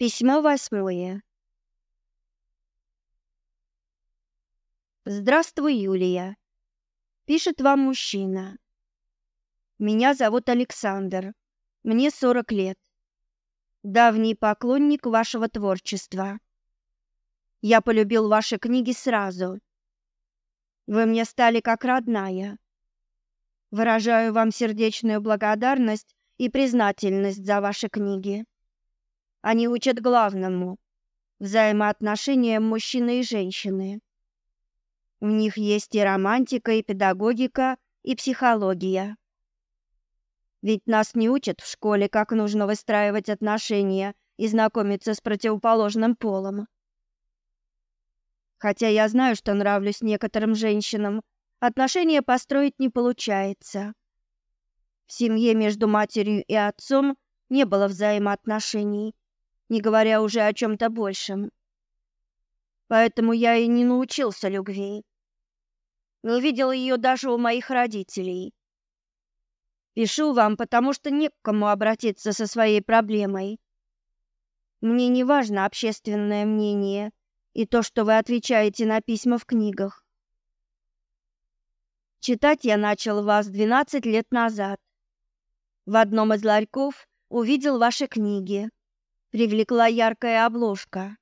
Письмо восьмое. Здравствуй, Юлия. Пишет вам мужчина. Меня зовут Александр. Мне 40 лет. Давний поклонник вашего творчества. Я полюбил ваши книги сразу. Вы мне стали как родная. Выражаю вам сердечную благодарность и признательность за ваши книги. Они учат главному взаимоотношениям мужчины и женщины. В них есть и романтика, и педагогика, и психология. Ведь нас не учат в школе, как нужно выстраивать отношения и знакомиться с противоположным полом. Хотя я знаю, что нравлюсь некоторым женщинам, отношения построить не получается. В семье между матерью и отцом не было взаимоотношений, не говоря уже о чем то большем. Поэтому я и не научился любви. Не увидел ее даже у моих родителей. Пишу вам, потому что не к кому обратиться со своей проблемой. Мне не важно общественное мнение и то, что вы отвечаете на письма в книгах. Читать я начал вас 12 лет назад. В одном из ларьков увидел ваши книги. Привлекла яркая обложка.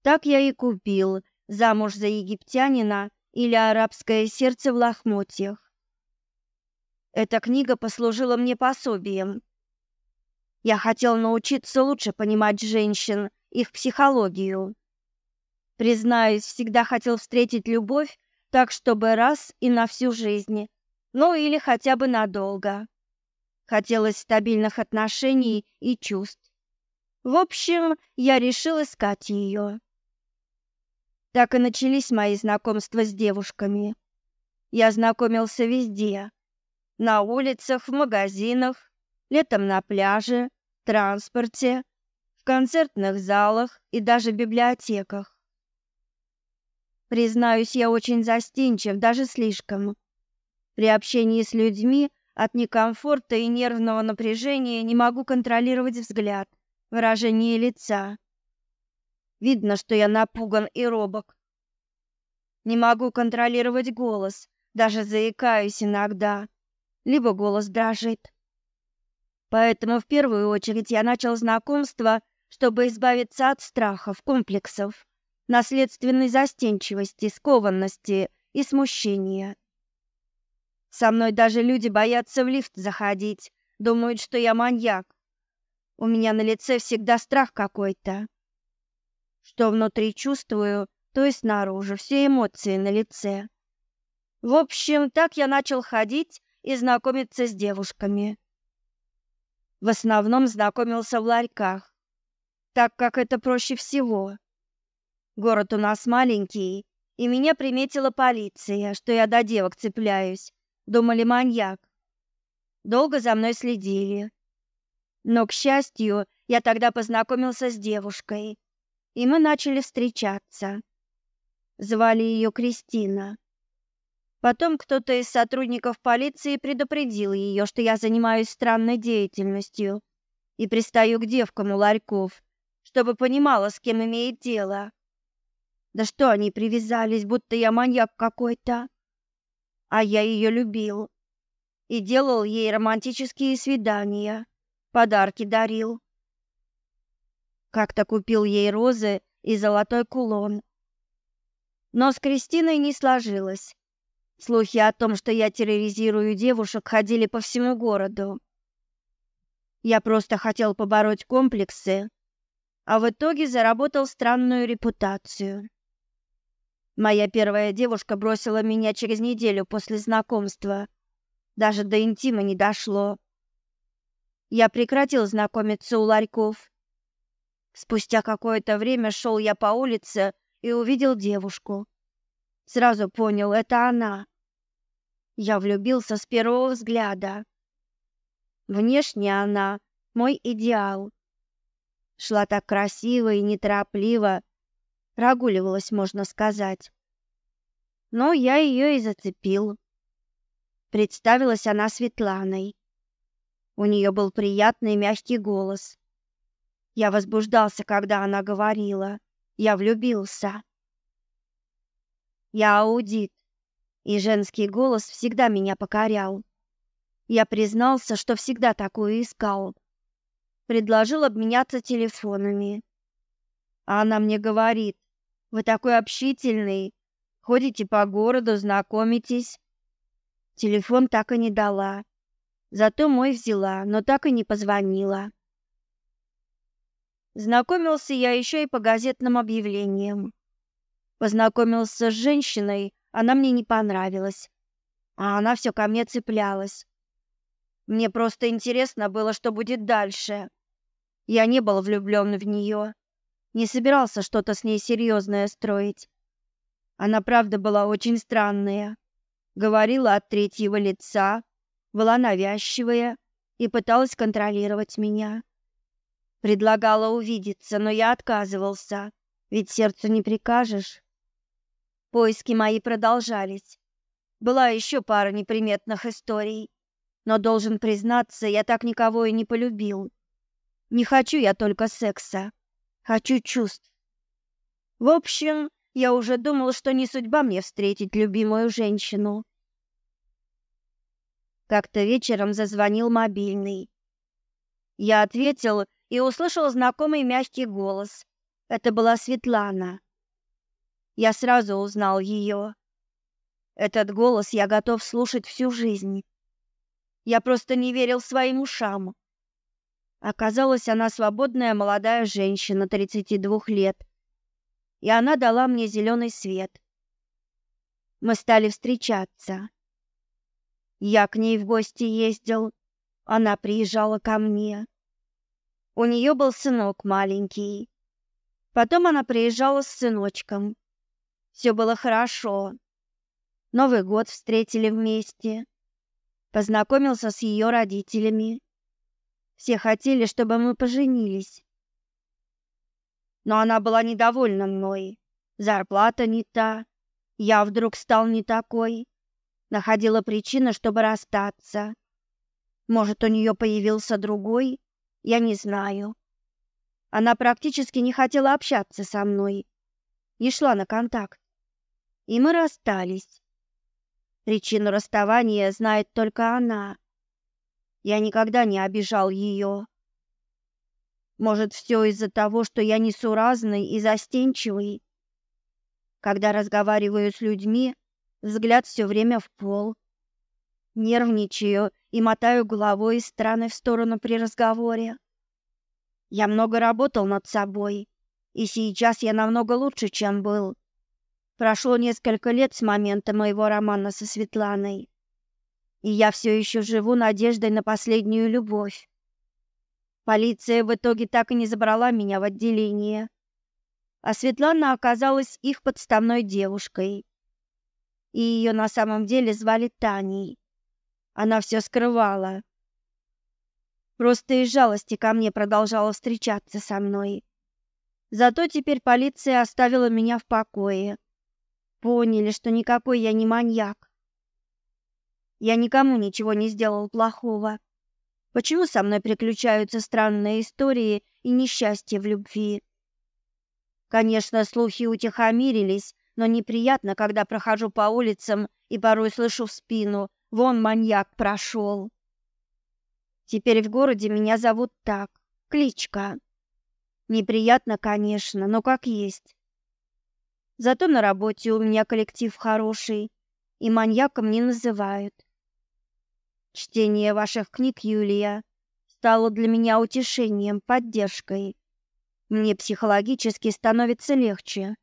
Так я и купил «Замуж за египтянина» или «Арабское сердце в лохмотьях». Эта книга послужила мне пособием. Я хотел научиться лучше понимать женщин, их психологию. Признаюсь, всегда хотел встретить любовь так, чтобы раз и на всю жизнь, ну или хотя бы надолго. Хотелось стабильных отношений и чувств. В общем, я решил искать ее. Так и начались мои знакомства с девушками. Я знакомился везде. На улицах, в магазинах, летом на пляже, транспорте, в концертных залах и даже в библиотеках. Признаюсь, я очень застенчив, даже слишком. При общении с людьми от некомфорта и нервного напряжения не могу контролировать взгляд, выражение лица. Видно, что я напуган и робок. Не могу контролировать голос, даже заикаюсь иногда, либо голос дрожит. Поэтому в первую очередь я начал знакомство, чтобы избавиться от страхов, комплексов, наследственной застенчивости, скованности и смущения. Со мной даже люди боятся в лифт заходить, думают, что я маньяк. У меня на лице всегда страх какой-то. Что внутри чувствую, то и снаружи, все эмоции на лице. В общем, так я начал ходить и знакомиться с девушками. В основном знакомился в ларьках, так как это проще всего. Город у нас маленький, и меня приметила полиция, что я до девок цепляюсь. Думали маньяк. Долго за мной следили. Но, к счастью, я тогда познакомился с девушкой, и мы начали встречаться. Звали ее Кристина. Потом кто-то из сотрудников полиции предупредил ее, что я занимаюсь странной деятельностью и пристаю к девкам у ларьков, чтобы понимала, с кем имеет дело. Да что они привязались, будто я маньяк какой-то. А я ее любил и делал ей романтические свидания, подарки дарил. Как-то купил ей розы и золотой кулон. Но с Кристиной не сложилось. Слухи о том, что я терроризирую девушек, ходили по всему городу. Я просто хотел побороть комплексы, а в итоге заработал странную репутацию. Моя первая девушка бросила меня через неделю после знакомства. Даже до интима не дошло. Я прекратил знакомиться у ларьков Спустя какое-то время шел я по улице и увидел девушку. Сразу понял, это она. Я влюбился с первого взгляда. Внешне она мой идеал. Шла так красиво и неторопливо, прогуливалась, можно сказать. Но я ее и зацепил. Представилась она Светланой. У нее был приятный мягкий голос. Я возбуждался, когда она говорила. Я влюбился. Я аудит, и женский голос всегда меня покорял. Я признался, что всегда такую искал. Предложил обменяться телефонами. А она мне говорит, вы такой общительный, ходите по городу, знакомитесь. Телефон так и не дала. Зато мой взяла, но так и не позвонила. Знакомился я еще и по газетным объявлениям. Познакомился с женщиной, она мне не понравилась. А она все ко мне цеплялась. Мне просто интересно было, что будет дальше. Я не был влюблен в нее, не собирался что-то с ней серьезное строить. Она правда была очень странная. Говорила от третьего лица, была навязчивая и пыталась контролировать меня. Предлагала увидеться, но я отказывался, ведь сердцу не прикажешь. Поиски мои продолжались. Была еще пара неприметных историй, но должен признаться, я так никого и не полюбил. Не хочу я только секса, хочу чувств. В общем, я уже думал, что не судьба мне встретить любимую женщину. Как-то вечером зазвонил мобильный. Я ответил и услышал знакомый мягкий голос. Это была Светлана. Я сразу узнал ее. Этот голос я готов слушать всю жизнь. Я просто не верил своим ушам. Оказалось, она свободная молодая женщина 32 лет. И она дала мне зеленый свет. Мы стали встречаться. Я к ней в гости ездил, она приезжала ко мне. У нее был сынок маленький. Потом она приезжала с сыночком. Все было хорошо. Новый год встретили вместе познакомился с ее родителями. Все хотели, чтобы мы поженились. Но она была недовольна мной. Зарплата не та, я вдруг стал не такой. Находила причины, чтобы расстаться. Может, у нее появился другой, я не знаю. Она практически не хотела общаться со мной, не шла на контакт. И мы расстались. Причину расставания знает только она. Я никогда не обижал ее. Может, все из-за того, что я несуразный и застенчивый. Когда разговариваю с людьми, взгляд все время в пол. Нервничаю и мотаю головой из стороны в сторону при разговоре. Я много работал над собой, и сейчас я намного лучше, чем был. Прошло несколько лет с момента моего романа со Светланой, и я все еще живу надеждой на последнюю любовь. Полиция в итоге так и не забрала меня в отделение, а Светлана оказалась их подставной девушкой. И ее на самом деле звали Таней. Она все скрывала. Просто из жалости ко мне продолжала встречаться со мной. Зато теперь полиция оставила меня в покое Поняли, что никакой я не маньяк. Я никому ничего не сделал плохого. Почему со мной приключаются странные истории и несчастья в любви? Конечно, слухи утихомирились, но неприятно, когда прохожу по улицам и порой слышу в спину «Вон маньяк прошел». Теперь в городе меня зовут так, кличка. Неприятно, конечно, но как есть. Зато на работе у меня коллектив хороший, и маньяком не называют. Чтение ваших книг, Юлия, стало для меня утешением, поддержкой. Мне психологически становится легче.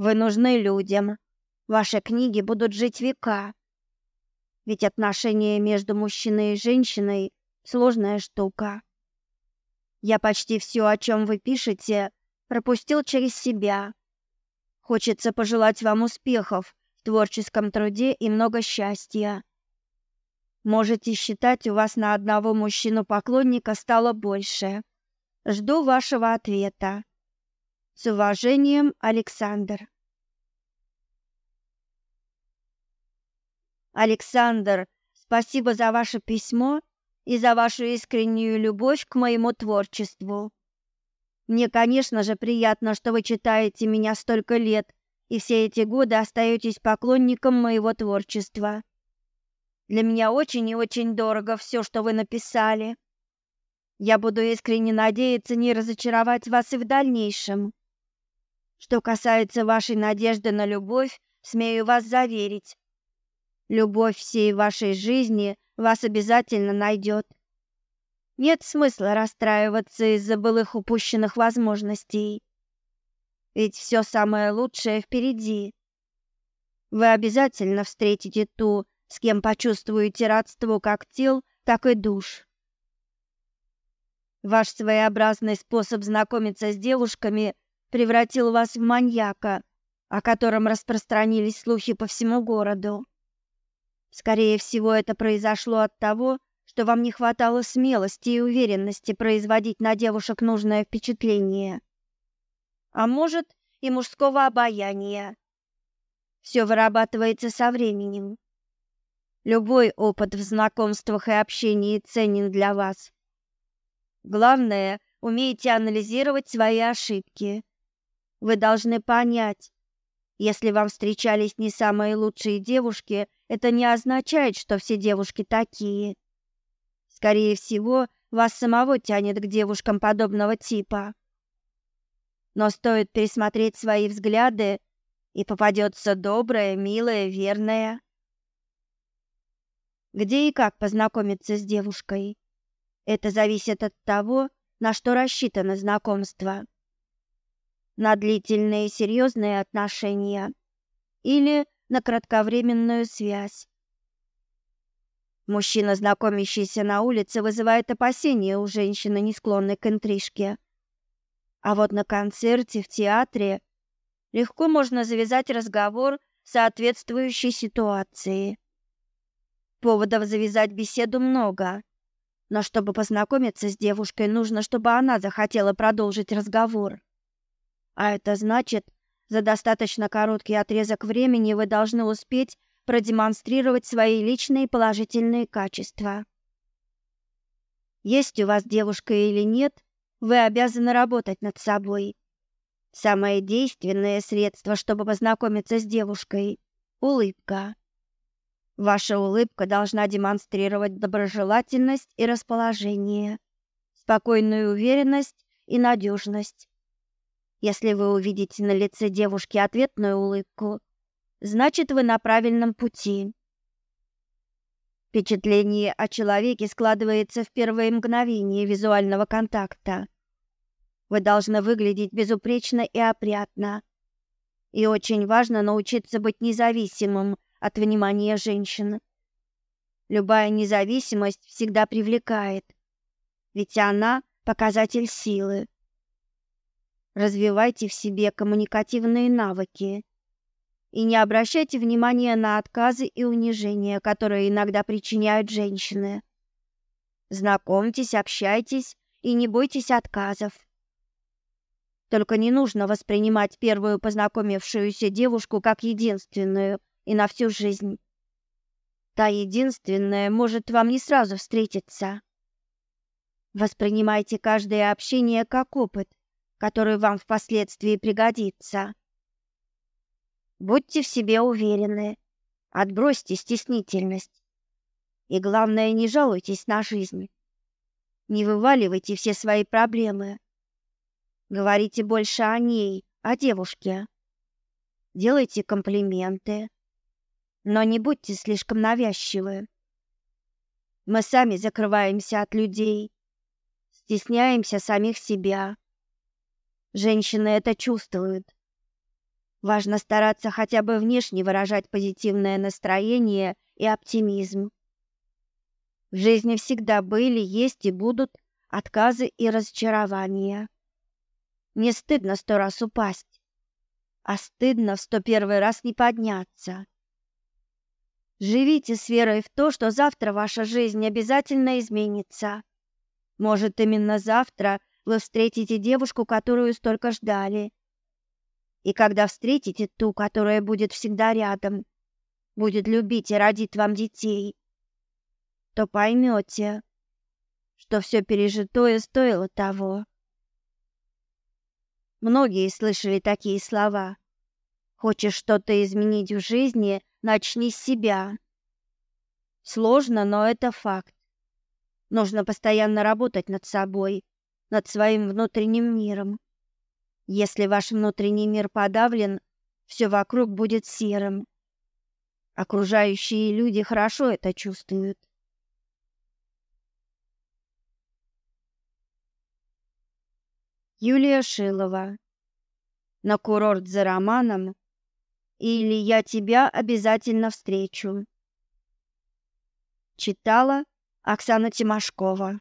Вы нужны людям. Ваши книги будут жить века. Ведь отношения между мужчиной и женщиной сложная штука. Я почти все, о чем вы пишете, пропустил через себя. Хочется пожелать вам успехов в творческом труде и много счастья. Можете считать, у вас на одного мужчину-поклонника стало больше. Жду вашего ответа. С уважением, Александр. Александр, спасибо за ваше письмо и за вашу искреннюю любовь к моему творчеству. Мне, конечно же, приятно, что вы читаете меня столько лет и все эти годы остаетесь поклонником моего творчества. Для меня очень и очень дорого все, что вы написали. Я буду искренне надеяться не разочаровать вас и в дальнейшем. Что касается вашей надежды на любовь, смею вас заверить, любовь всей вашей жизни вас обязательно найдет. Нет смысла расстраиваться из-за былых упущенных возможностей. Ведь все самое лучшее впереди. Вы обязательно встретите ту, с кем почувствуете родство как тел, так и душ. Ваш своеобразный способ знакомиться с девушками превратил вас в маньяка, о котором распространились слухи по всему городу. Скорее всего, это произошло от того, что вам не хватало смелости и уверенности производить на девушек нужное впечатление. А может, и мужского обаяния. Все вырабатывается со временем. Любой опыт в знакомствах и общении ценен для вас. Главное, умейте анализировать свои ошибки. Вы должны понять, если вам встречались не самые лучшие девушки – это не означает, что все девушки такие. Скорее всего, вас самого тянет к девушкам подобного типа. Но стоит пересмотреть свои взгляды, и попадется добрая, милая, верная. Где и как познакомиться с девушкой? Это зависит от того, на что рассчитано знакомство. На длительные серьезные отношения или на кратковременную связь. Мужчина, знакомящийся на улице, вызывает опасения у женщины, не склонной к интрижке. А вот на концерте, в театре легко можно завязать разговор соответствующей ситуации. Поводов завязать беседу много, но чтобы познакомиться с девушкой, нужно, чтобы она захотела продолжить разговор. А это значит, за достаточно короткий отрезок времени вы должны успеть продемонстрировать свои личные положительные качества. Есть у вас девушка или нет, вы обязаны работать над собой. Самое действенное средство, чтобы познакомиться с девушкой улыбка. Ваша улыбка должна демонстрировать доброжелательность и расположение, спокойную уверенность и надежность. Если вы увидите на лице девушки ответную улыбку, значит, вы на правильном пути. Впечатление о человеке складывается в первые мгновения визуального контакта. Вы должны выглядеть безупречно и опрятно. И очень важно научиться быть независимым от внимания женщин. Любая независимость всегда привлекает, ведь она показатель силы. Развивайте в себе коммуникативные навыки и не обращайте внимания на отказы и унижения, которые иногда причиняют женщины. Знакомьтесь, общайтесь и не бойтесь отказов. Только не нужно воспринимать первую познакомившуюся девушку как единственную и на всю жизнь. Та единственная может вам не сразу встретиться. Воспринимайте каждое общение как опыт который вам впоследствии пригодится. Будьте в себе уверены, отбросьте стеснительность. И главное, не жалуйтесь на жизнь. Не вываливайте все свои проблемы. Говорите больше о ней, о девушке. Делайте комплименты, но не будьте слишком навязчивы. Мы сами закрываемся от людей, стесняемся самих себя. Женщины это чувствуют. Важно стараться хотя бы внешне выражать позитивное настроение и оптимизм. В жизни всегда были, есть и будут отказы и разочарования. Не стыдно сто раз упасть, а стыдно в сто первый раз не подняться. Живите с верой в то, что завтра ваша жизнь обязательно изменится. Может, именно завтра вы встретите девушку, которую столько ждали. И когда встретите ту, которая будет всегда рядом, будет любить и родит вам детей, то поймете, что все пережитое стоило того. Многие слышали такие слова. Хочешь что-то изменить в жизни, начни с себя. Сложно, но это факт. Нужно постоянно работать над собой, над своим внутренним миром. Если ваш внутренний мир подавлен, все вокруг будет серым. Окружающие люди хорошо это чувствуют. Юлия Шилова. На курорт за романом или я тебя обязательно встречу. Читала Оксана Тимошкова.